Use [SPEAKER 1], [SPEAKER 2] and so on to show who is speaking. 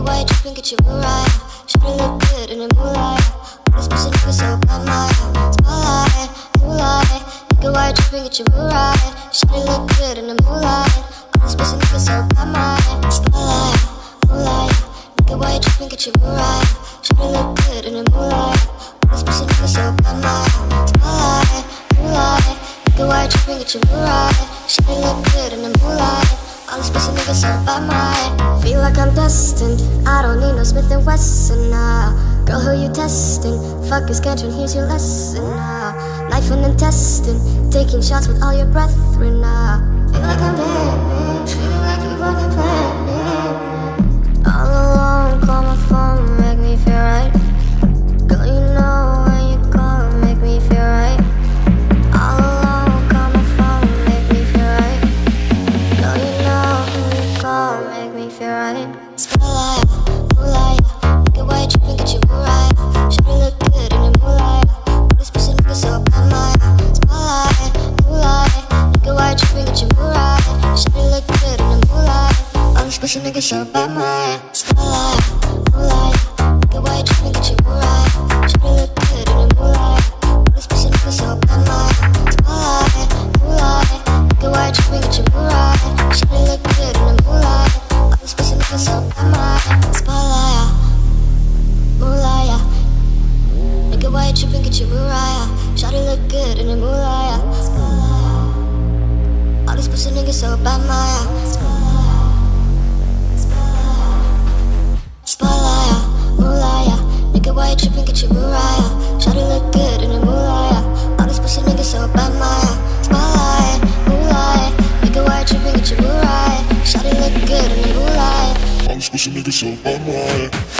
[SPEAKER 1] Nigga, why you tripping? Get your Mariah. Shawty look good in the moonlight. All this pussy nigga so bad, my spotlight, moonlight. Nigga, why you tripping? Get your Mariah. Shawty look good in the moonlight. All this pussy nigga so bad, my spotlight, moonlight. Nigga, why you tripping? Get your Mariah. Shawty look good in the moonlight. All this pussy nigga so bad, my spotlight, moonlight. Nigga, why you tripping? Get your Mariah. Shawty look good in the moonlight. All this pussy niggas so by my Feel like I'm destined. I don't need no Smith & Wesson now Girl, who you testing? Fuck your schedule, here's your lesson now Knife and intestine Taking shots with all your brethren now Feel like I'm dead, make right. Spotlight, moonlight, nigga, why you tripping? Get your. Shawty look good in the moonlight. All pussy moonlight, why you tripping? Get your Mariah. Shawty look good in moonlight. All pussy spotlight, moonlight, why you tripping? Get your look Shawty look good in the moonlight. All this pussy nigga so bad, my Spotlight, moonlight. Nigga, why tripping? Get your Mariah. Shawty look good in the moonlight. All this pussy nigga so bad, my Spotlight, moonlight. Nigga, why you tripping? Get your Mariah. Shawty look good in the moonlight. All this pussy
[SPEAKER 2] niggas so bad, my